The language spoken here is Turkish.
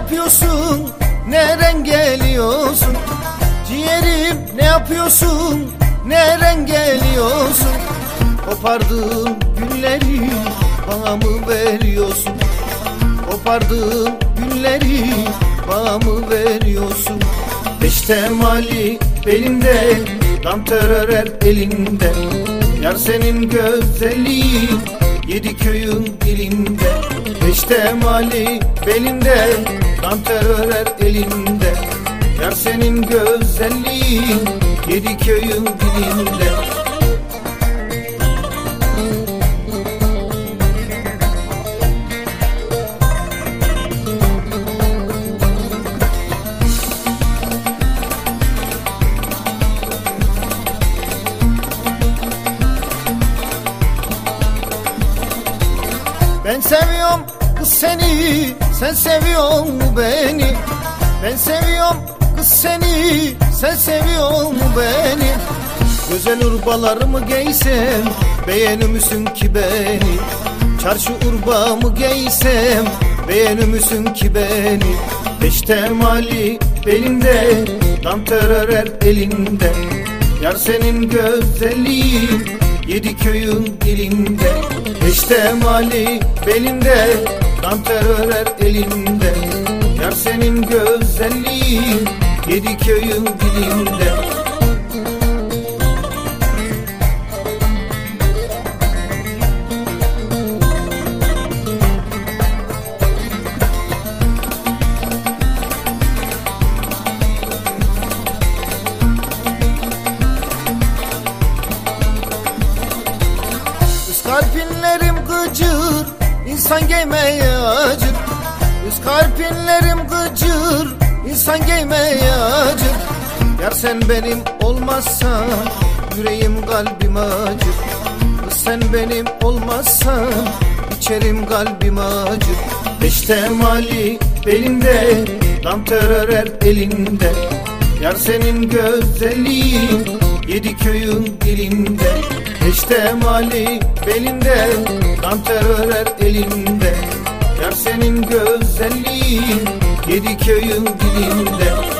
yapıyorsun? Neren geliyorsun? Ciğerim ne yapıyorsun? Neren geliyorsun? Kopardığım günleri bana mı veriyorsun? Kopardığım günleri bana mı veriyorsun? Beş temali belimde, dam terörer elinde Yar senin güzelliğin yedi köyün dilinde Beş temali belimde, dam terörer elinde. Yar senin güzelliğin yedi köyün dilinde Ben seviyorum kız seni, sen seviyor mu beni? Ben seviyorum kız seni, sen seviyor mu beni? Güzel urbalarımı giysem, beğenir müsün ki beni? Çarşı urbamı giysem, beğenir müsün ki beni? Beş temali belimde, tam terörer elinde Yar senin güzelliğin Yedi köyün dilinde Beş temali belinde Kan terörer elinde. Yar senin güzelliğin Yedi köyün dilinde Gıcır insan giymeye acır. Üst kalpinlerim gıcır insan giymeye acır. Yar sen benim olmazsan yüreğim kalbim acır. Kız sen benim olmazsan içerim kalbim acır. Beş temali belimde Tam terörer elinde. Yar senin güzelliğin Yedi köyün dilinde Beş temali belinde Kan terörer elinde. Yar senin güzelliğin Yedi köyün dilinde